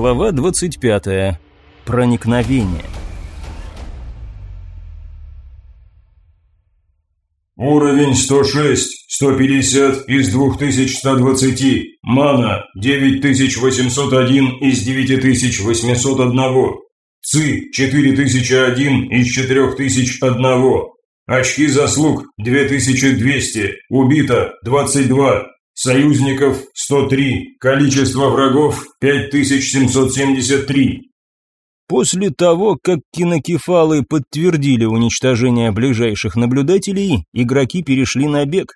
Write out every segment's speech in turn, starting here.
Глава 25. Проникновение. Уровень 106, 150 из 2120. Мана 9801 из 9801. ЦИ 4001 из 4001. Очки заслуг 2200. Убито 22. Союзников 103. Количество врагов 5773. После того, как кинокефалы подтвердили уничтожение ближайших наблюдателей, игроки перешли на бег.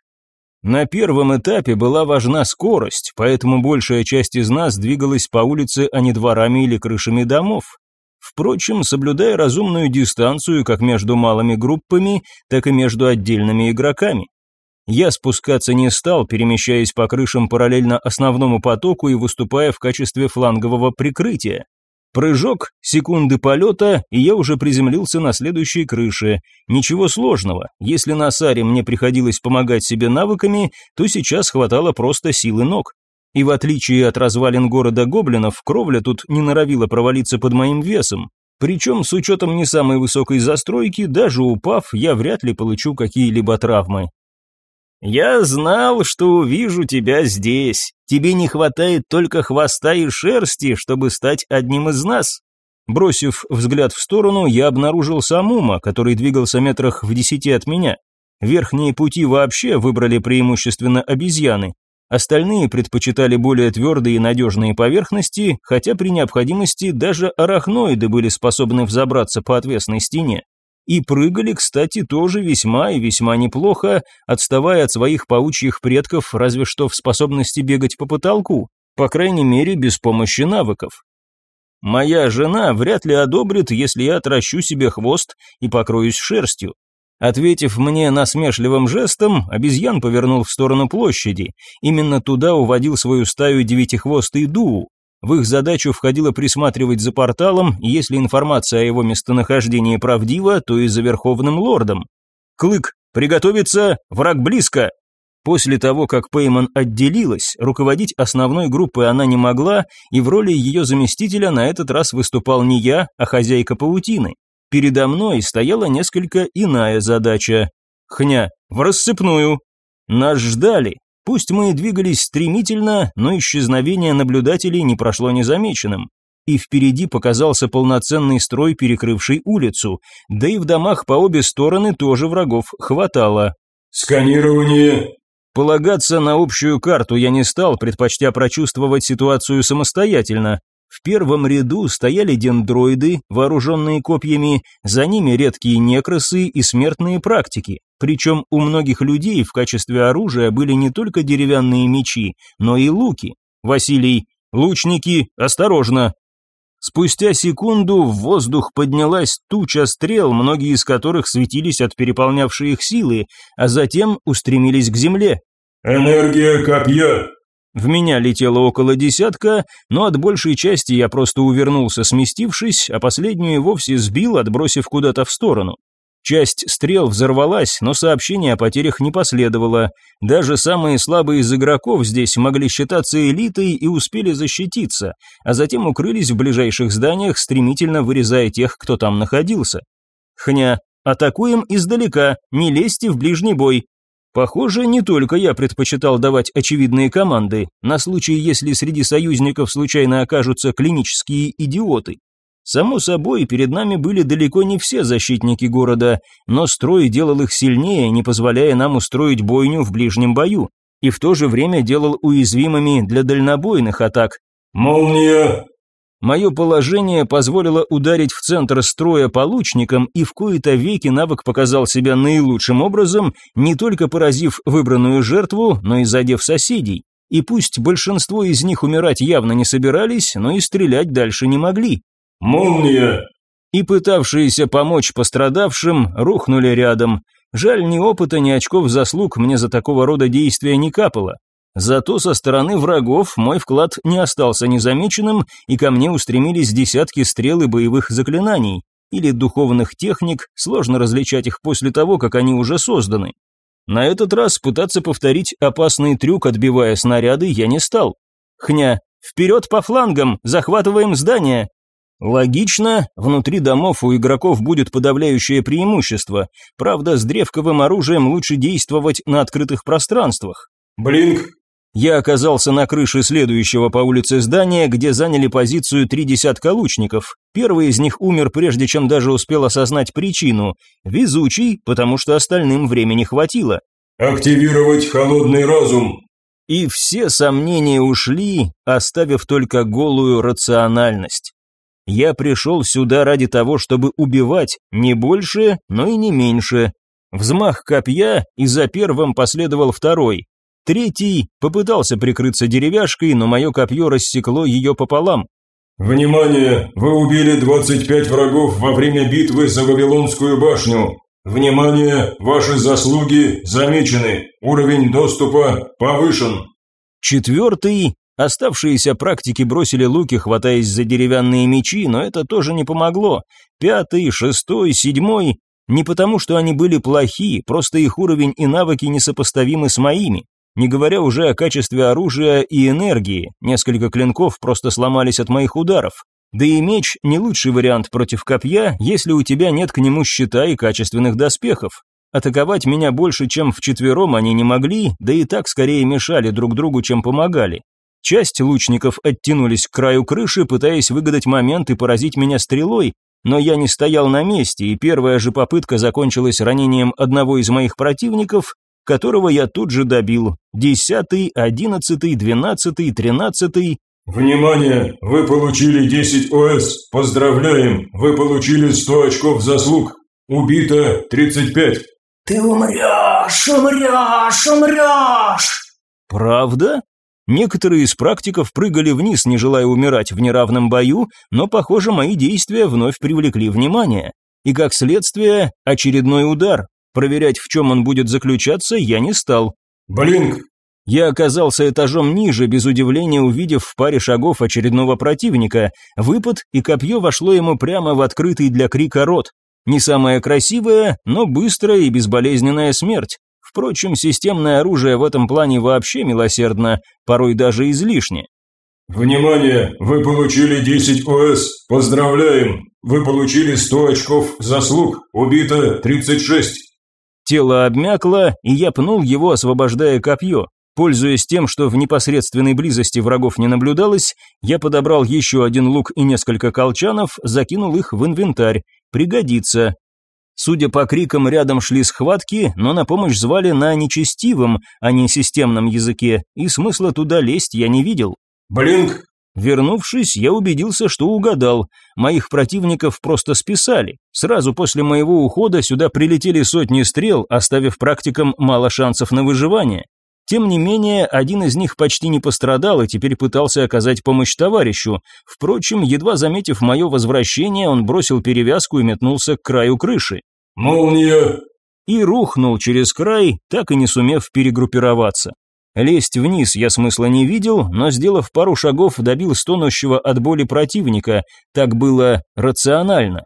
На первом этапе была важна скорость, поэтому большая часть из нас двигалась по улице, а не дворами или крышами домов. Впрочем, соблюдая разумную дистанцию как между малыми группами, так и между отдельными игроками. Я спускаться не стал, перемещаясь по крышам параллельно основному потоку и выступая в качестве флангового прикрытия. Прыжок, секунды полета, и я уже приземлился на следующей крыше. Ничего сложного. Если на Саре мне приходилось помогать себе навыками, то сейчас хватало просто силы ног. И в отличие от развалин города гоблинов, кровля тут не норовила провалиться под моим весом. Причем, с учетом не самой высокой застройки, даже упав, я вряд ли получу какие-либо травмы. «Я знал, что увижу тебя здесь. Тебе не хватает только хвоста и шерсти, чтобы стать одним из нас». Бросив взгляд в сторону, я обнаружил Самума, который двигался метрах в десяти от меня. Верхние пути вообще выбрали преимущественно обезьяны. Остальные предпочитали более твердые и надежные поверхности, хотя при необходимости даже арахноиды были способны взобраться по отвесной стене. И прыгали, кстати, тоже весьма и весьма неплохо, отставая от своих паучьих предков разве что в способности бегать по потолку, по крайней мере без помощи навыков. Моя жена вряд ли одобрит, если я отращу себе хвост и покроюсь шерстью. Ответив мне насмешливым жестом, обезьян повернул в сторону площади. Именно туда уводил свою стаю девятихвостый Дуу, в их задачу входило присматривать за порталом, если информация о его местонахождении правдива, то и за Верховным Лордом. «Клык, приготовиться, враг близко!» После того, как Пейман отделилась, руководить основной группой она не могла, и в роли ее заместителя на этот раз выступал не я, а хозяйка паутины. Передо мной стояла несколько иная задача. Хня, в рассыпную. Нас ждали, Пусть мы и двигались стремительно, но исчезновение наблюдателей не прошло незамеченным. И впереди показался полноценный строй, перекрывший улицу, да и в домах по обе стороны тоже врагов хватало. «Сканирование!» Полагаться на общую карту я не стал, предпочтя прочувствовать ситуацию самостоятельно. В первом ряду стояли дендроиды, вооруженные копьями, за ними редкие некросы и смертные практики. Причем у многих людей в качестве оружия были не только деревянные мечи, но и луки. Василий, лучники, осторожно. Спустя секунду в воздух поднялась туча стрел, многие из которых светились от переполнявшей их силы, а затем устремились к земле. «Энергия копья!» В меня летело около десятка, но от большей части я просто увернулся, сместившись, а последнюю вовсе сбил, отбросив куда-то в сторону. Часть стрел взорвалась, но сообщения о потерях не последовало. Даже самые слабые из игроков здесь могли считаться элитой и успели защититься, а затем укрылись в ближайших зданиях, стремительно вырезая тех, кто там находился. Хня, атакуем издалека, не лезьте в ближний бой. Похоже, не только я предпочитал давать очевидные команды, на случай, если среди союзников случайно окажутся клинические идиоты. Само собой, перед нами были далеко не все защитники города, но строй делал их сильнее, не позволяя нам устроить бойню в ближнем бою, и в то же время делал уязвимыми для дальнобойных атак. «Молния!» Мое положение позволило ударить в центр строя по лучникам, и в кои-то веки навык показал себя наилучшим образом, не только поразив выбранную жертву, но и задев соседей. И пусть большинство из них умирать явно не собирались, но и стрелять дальше не могли. «Молния!» И пытавшиеся помочь пострадавшим рухнули рядом. Жаль, ни опыта, ни очков заслуг мне за такого рода действия не капало. Зато со стороны врагов мой вклад не остался незамеченным, и ко мне устремились десятки стрел и боевых заклинаний, или духовных техник, сложно различать их после того, как они уже созданы. На этот раз пытаться повторить опасный трюк, отбивая снаряды, я не стал. Хня, Вперед по флангам, захватываем здание. Логично, внутри домов у игроков будет подавляющее преимущество. Правда, с древковым оружием лучше действовать на открытых пространствах. Блинк. Я оказался на крыше следующего по улице здания, где заняли позицию три десятка лучников. Первый из них умер, прежде чем даже успел осознать причину. Везучий, потому что остальным времени хватило. Активировать холодный разум. И все сомнения ушли, оставив только голую рациональность. Я пришел сюда ради того, чтобы убивать, не больше, но и не меньше. Взмах копья, и за первым последовал второй. Третий попытался прикрыться деревяшкой, но мое копье рассекло ее пополам. Внимание! Вы убили 25 врагов во время битвы за Вавилонскую башню. Внимание! Ваши заслуги замечены. Уровень доступа повышен. Четвертый. Оставшиеся практики бросили луки, хватаясь за деревянные мечи, но это тоже не помогло. Пятый, шестой, седьмой. Не потому, что они были плохи, просто их уровень и навыки несопоставимы с моими. Не говоря уже о качестве оружия и энергии, несколько клинков просто сломались от моих ударов. Да и меч не лучший вариант против копья, если у тебя нет к нему щита и качественных доспехов. Атаковать меня больше, чем вчетвером они не могли, да и так скорее мешали друг другу, чем помогали. Часть лучников оттянулись к краю крыши, пытаясь выгадать момент и поразить меня стрелой, но я не стоял на месте, и первая же попытка закончилась ранением одного из моих противников, которого я тут же добил. Десятый, одиннадцатый, двенадцатый, тринадцатый. Внимание! Вы получили 10 ОС. Поздравляем! Вы получили 100 очков заслуг. Убито 35. Ты умрешь, умрешь, умрешь! Правда? Некоторые из практиков прыгали вниз, не желая умирать в неравном бою, но, похоже, мои действия вновь привлекли внимание. И, как следствие, очередной удар. Проверять, в чем он будет заключаться, я не стал. Блинк! Я оказался этажом ниже, без удивления увидев в паре шагов очередного противника. Выпад, и копье вошло ему прямо в открытый для крика рот. Не самая красивая, но быстрая и безболезненная смерть. Впрочем, системное оружие в этом плане вообще милосердно, порой даже излишне. Внимание! Вы получили 10 ОС. Поздравляем! Вы получили 100 очков заслуг. Убито 36. Тело обмякло, и я пнул его, освобождая копье. Пользуясь тем, что в непосредственной близости врагов не наблюдалось, я подобрал еще один лук и несколько колчанов, закинул их в инвентарь. Пригодится. Судя по крикам, рядом шли схватки, но на помощь звали на нечестивом, а не системном языке, и смысла туда лезть я не видел. Блинк! Вернувшись, я убедился, что угадал. Моих противников просто списали. Сразу после моего ухода сюда прилетели сотни стрел, оставив практикам мало шансов на выживание. Тем не менее, один из них почти не пострадал и теперь пытался оказать помощь товарищу. Впрочем, едва заметив мое возвращение, он бросил перевязку и метнулся к краю крыши. Молния! И рухнул через край, так и не сумев перегруппироваться. Лезть вниз я смысла не видел, но, сделав пару шагов, добил стонущего от боли противника. Так было рационально.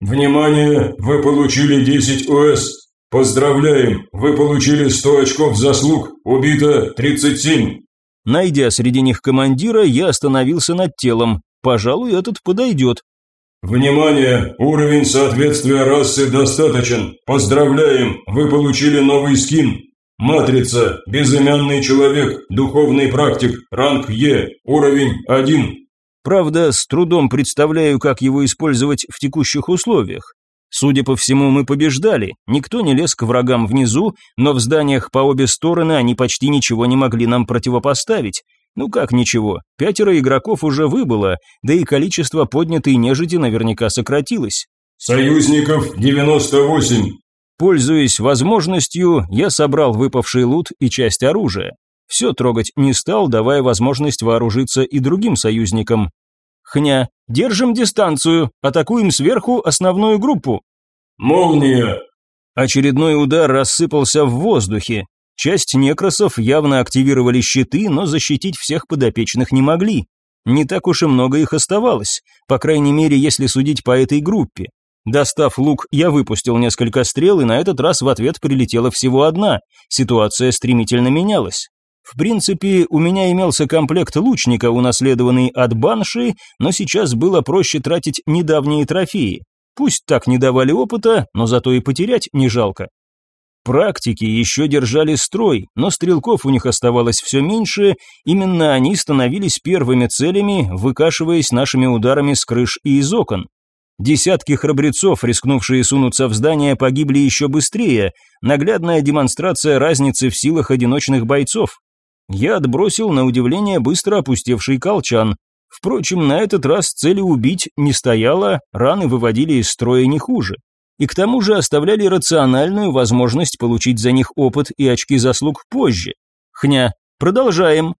Внимание! Вы получили 10 ОС. Поздравляем! Вы получили 100 очков заслуг. Убито 37. Найдя среди них командира, я остановился над телом. Пожалуй, этот подойдет. Внимание! Уровень соответствия расы достаточен. Поздравляем! Вы получили новый скин. Матрица, безымянный человек, духовный практик, ранг Е, уровень 1. Правда, с трудом представляю, как его использовать в текущих условиях. Судя по всему, мы побеждали, никто не лез к врагам внизу, но в зданиях по обе стороны они почти ничего не могли нам противопоставить. Ну как ничего, пятеро игроков уже выбыло, да и количество поднятой нежити наверняка сократилось. Союзников 98, Пользуясь возможностью, я собрал выпавший лут и часть оружия. Все трогать не стал, давая возможность вооружиться и другим союзникам. Хня, держим дистанцию, атакуем сверху основную группу. Молния! Очередной удар рассыпался в воздухе. Часть некросов явно активировали щиты, но защитить всех подопечных не могли. Не так уж и много их оставалось, по крайней мере, если судить по этой группе. Достав лук, я выпустил несколько стрел, и на этот раз в ответ прилетела всего одна. Ситуация стремительно менялась. В принципе, у меня имелся комплект лучника, унаследованный от банши, но сейчас было проще тратить недавние трофеи. Пусть так не давали опыта, но зато и потерять не жалко. Практики еще держали строй, но стрелков у них оставалось все меньше, именно они становились первыми целями, выкашиваясь нашими ударами с крыш и из окон. Десятки храбрецов, рискнувшие сунуться в здание, погибли еще быстрее, наглядная демонстрация разницы в силах одиночных бойцов. Я отбросил на удивление быстро опустевший колчан. Впрочем, на этот раз цели убить не стояло, раны выводили из строя не хуже. И к тому же оставляли рациональную возможность получить за них опыт и очки заслуг позже. Хня, продолжаем.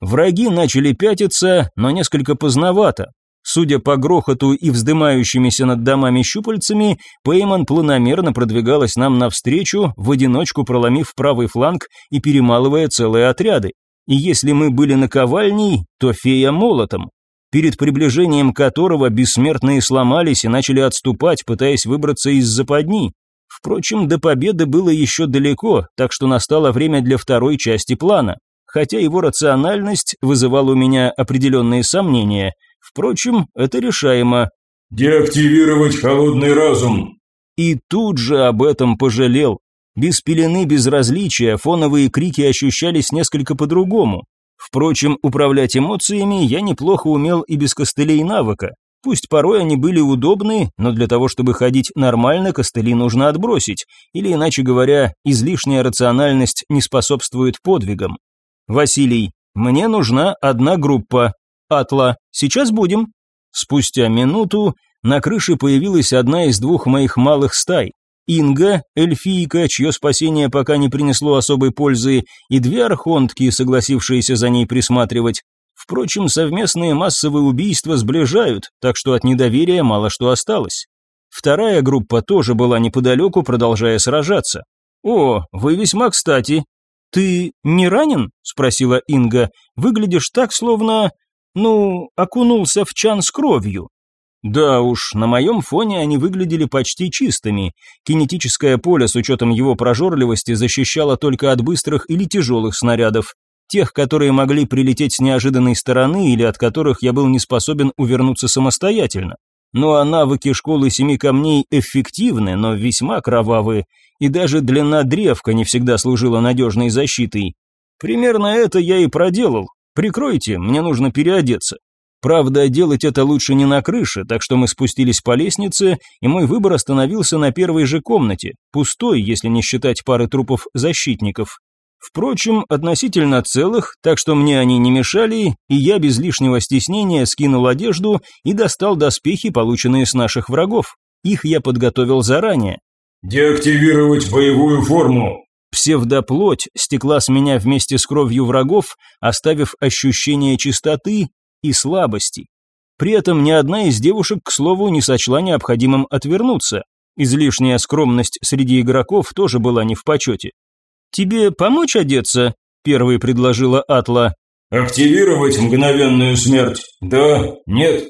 Враги начали пятиться, но несколько поздновато. Судя по грохоту и вздымающимися над домами щупальцами, Пейман планомерно продвигалась нам навстречу, в одиночку проломив правый фланг и перемалывая целые отряды. И если мы были наковальней, то фея молотом, перед приближением которого бессмертные сломались и начали отступать, пытаясь выбраться из западни. Впрочем, до победы было еще далеко, так что настало время для второй части плана. Хотя его рациональность вызывала у меня определенные сомнения – Впрочем, это решаемо. «Деактивировать холодный разум». И тут же об этом пожалел. Без пелены безразличия фоновые крики ощущались несколько по-другому. Впрочем, управлять эмоциями я неплохо умел и без костылей навыка. Пусть порой они были удобны, но для того, чтобы ходить нормально, костыли нужно отбросить, или, иначе говоря, излишняя рациональность не способствует подвигам. Василий, мне нужна одна группа, Атла, сейчас будем». Спустя минуту на крыше появилась одна из двух моих малых стай. Инга, эльфийка, чье спасение пока не принесло особой пользы, и две архонтки, согласившиеся за ней присматривать. Впрочем, совместные массовые убийства сближают, так что от недоверия мало что осталось. Вторая группа тоже была неподалеку, продолжая сражаться. «О, вы весьма кстати». «Ты не ранен?» – спросила Инга. «Выглядишь так, словно...» Ну, окунулся в чан с кровью. Да уж, на моем фоне они выглядели почти чистыми. Кинетическое поле с учетом его прожорливости защищало только от быстрых или тяжелых снарядов. Тех, которые могли прилететь с неожиданной стороны или от которых я был не способен увернуться самостоятельно. Ну а навыки школы семи камней эффективны, но весьма кровавые, и даже длина древка не всегда служила надежной защитой. Примерно это я и проделал, «Прикройте, мне нужно переодеться». Правда, делать это лучше не на крыше, так что мы спустились по лестнице, и мой выбор остановился на первой же комнате, пустой, если не считать пары трупов защитников. Впрочем, относительно целых, так что мне они не мешали, и я без лишнего стеснения скинул одежду и достал доспехи, полученные с наших врагов. Их я подготовил заранее. «Деактивировать боевую форму», Псевдоплоть стекла с меня вместе с кровью врагов, оставив ощущение чистоты и слабости. При этом ни одна из девушек, к слову, не сочла необходимым отвернуться. Излишняя скромность среди игроков тоже была не в почете. «Тебе помочь одеться?» – первой предложила Атла. «Активировать мгновенную смерть? Да? Нет?»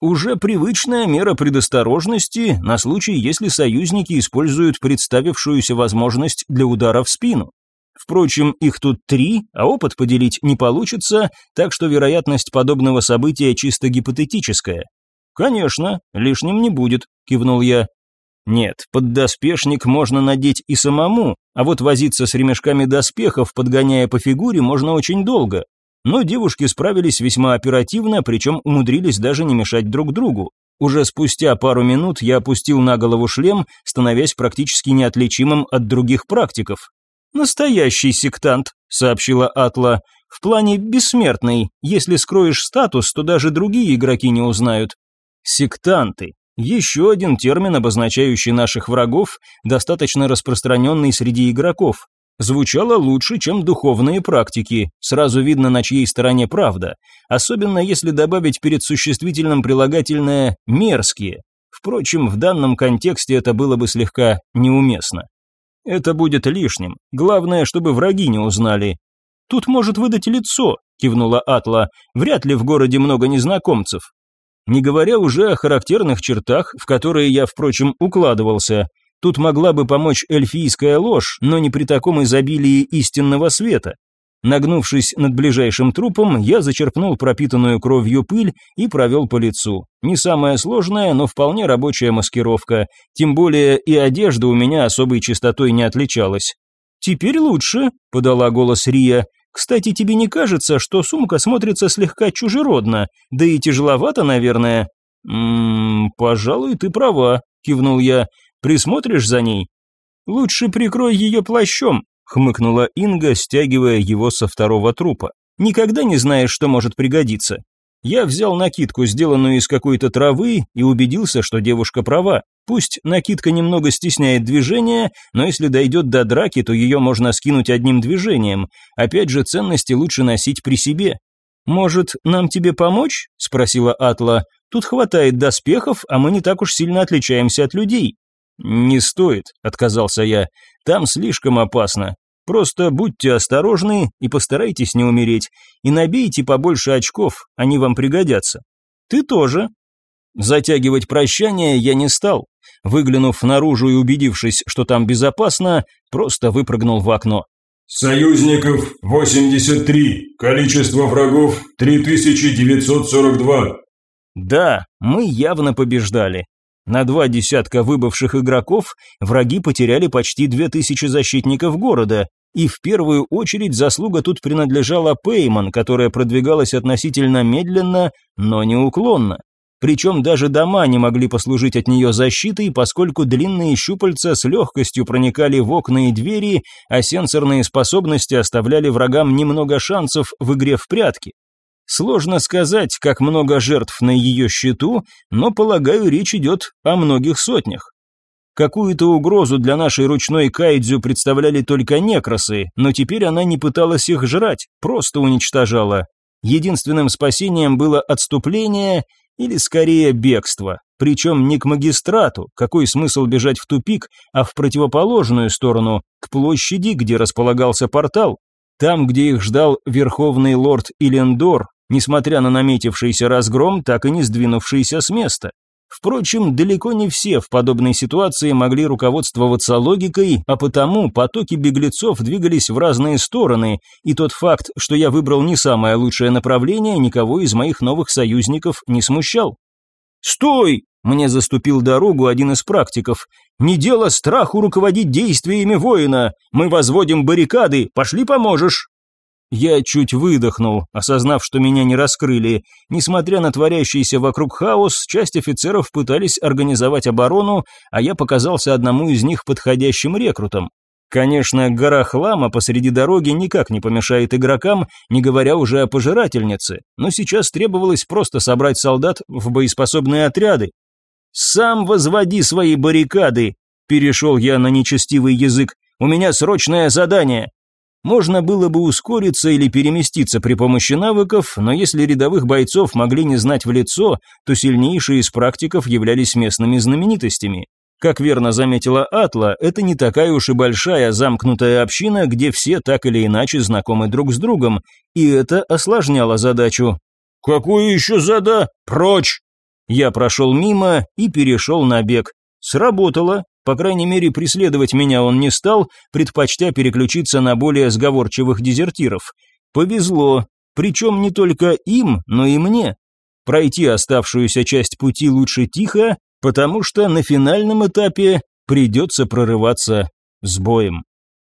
Уже привычная мера предосторожности на случай, если союзники используют представившуюся возможность для удара в спину. Впрочем, их тут три, а опыт поделить не получится, так что вероятность подобного события чисто гипотетическая. «Конечно, лишним не будет», – кивнул я. «Нет, поддоспешник можно надеть и самому, а вот возиться с ремешками доспехов, подгоняя по фигуре, можно очень долго, но девушки справились весьма оперативно, причем умудрились даже не мешать друг другу. Уже спустя пару минут я опустил на голову шлем, становясь практически неотличимым от других практиков. «Настоящий сектант», — сообщила Атла. «В плане бессмертный. Если скроешь статус, то даже другие игроки не узнают». «Сектанты», еще один термин, обозначающий наших врагов, достаточно распространенный среди игроков. Звучало лучше, чем духовные практики, сразу видно, на чьей стороне правда, особенно если добавить перед существительным прилагательное «мерзкие». Впрочем, в данном контексте это было бы слегка неуместно. Это будет лишним, главное, чтобы враги не узнали. «Тут может выдать лицо», – кивнула Атла, – «вряд ли в городе много незнакомцев». Не говоря уже о характерных чертах, в которые я, впрочем, укладывался, Тут могла бы помочь эльфийская ложь, но не при таком изобилии истинного света. Нагнувшись над ближайшим трупом, я зачерпнул пропитанную кровью пыль и провел по лицу. Не самая сложная, но вполне рабочая маскировка, тем более и одежда у меня особой чистотой не отличалась. «Теперь лучше», — подала голос Рия. «Кстати, тебе не кажется, что сумка смотрится слегка чужеродно, да и тяжеловато, наверное?» «Ммм, пожалуй, ты права», — кивнул я. «Присмотришь за ней?» «Лучше прикрой ее плащом», хмыкнула Инга, стягивая его со второго трупа. Никогда не знаешь, что может пригодиться. Я взял накидку, сделанную из какой-то травы, и убедился, что девушка права. Пусть накидка немного стесняет движение, но если дойдет до драки, то ее можно скинуть одним движением. Опять же, ценности лучше носить при себе. «Может, нам тебе помочь?» – спросила Атла. «Тут хватает доспехов, а мы не так уж сильно отличаемся от людей». «Не стоит», – отказался я. «Там слишком опасно. Просто будьте осторожны и постарайтесь не умереть. И набейте побольше очков, они вам пригодятся». «Ты тоже». Затягивать прощание я не стал. Выглянув наружу и убедившись, что там безопасно, просто выпрыгнул в окно. «Союзников 83, количество врагов 3942». Да, мы явно побеждали. На два десятка выбывших игроков враги потеряли почти две тысячи защитников города, и в первую очередь заслуга тут принадлежала Пейман, которая продвигалась относительно медленно, но неуклонно. Причем даже дома не могли послужить от нее защитой, поскольку длинные щупальца с легкостью проникали в окна и двери, а сенсорные способности оставляли врагам немного шансов в игре в прятки. Сложно сказать, как много жертв на ее счету, но, полагаю, речь идет о многих сотнях. Какую-то угрозу для нашей ручной кайдзю представляли только некросы, но теперь она не пыталась их жрать, просто уничтожала. Единственным спасением было отступление или скорее бегство. Причем не к магистрату, какой смысл бежать в тупик, а в противоположную сторону, к площади, где располагался портал. Там, где их ждал верховный лорд Илендор, несмотря на наметившийся разгром, так и не сдвинувшийся с места. Впрочем, далеко не все в подобной ситуации могли руководствоваться логикой, а потому потоки беглецов двигались в разные стороны, и тот факт, что я выбрал не самое лучшее направление, никого из моих новых союзников не смущал. «Стой!» – мне заступил дорогу один из практиков. «Не дело страху руководить действиями воина. Мы возводим баррикады, пошли поможешь». Я чуть выдохнул, осознав, что меня не раскрыли. Несмотря на творящийся вокруг хаос, часть офицеров пытались организовать оборону, а я показался одному из них подходящим рекрутом. Конечно, гора хлама посреди дороги никак не помешает игрокам, не говоря уже о пожирательнице, но сейчас требовалось просто собрать солдат в боеспособные отряды. «Сам возводи свои баррикады!» – перешел я на нечестивый язык. «У меня срочное задание!» Можно было бы ускориться или переместиться при помощи навыков, но если рядовых бойцов могли не знать в лицо, то сильнейшие из практиков являлись местными знаменитостями. Как верно заметила Атла, это не такая уж и большая замкнутая община, где все так или иначе знакомы друг с другом, и это осложняло задачу. «Какую еще зада? Прочь!» Я прошел мимо и перешел на бег. Сработало, по крайней мере, преследовать меня он не стал, предпочтя переключиться на более сговорчивых дезертиров. Повезло, причем не только им, но и мне. Пройти оставшуюся часть пути лучше тихо, потому что на финальном этапе придется прорываться с боем.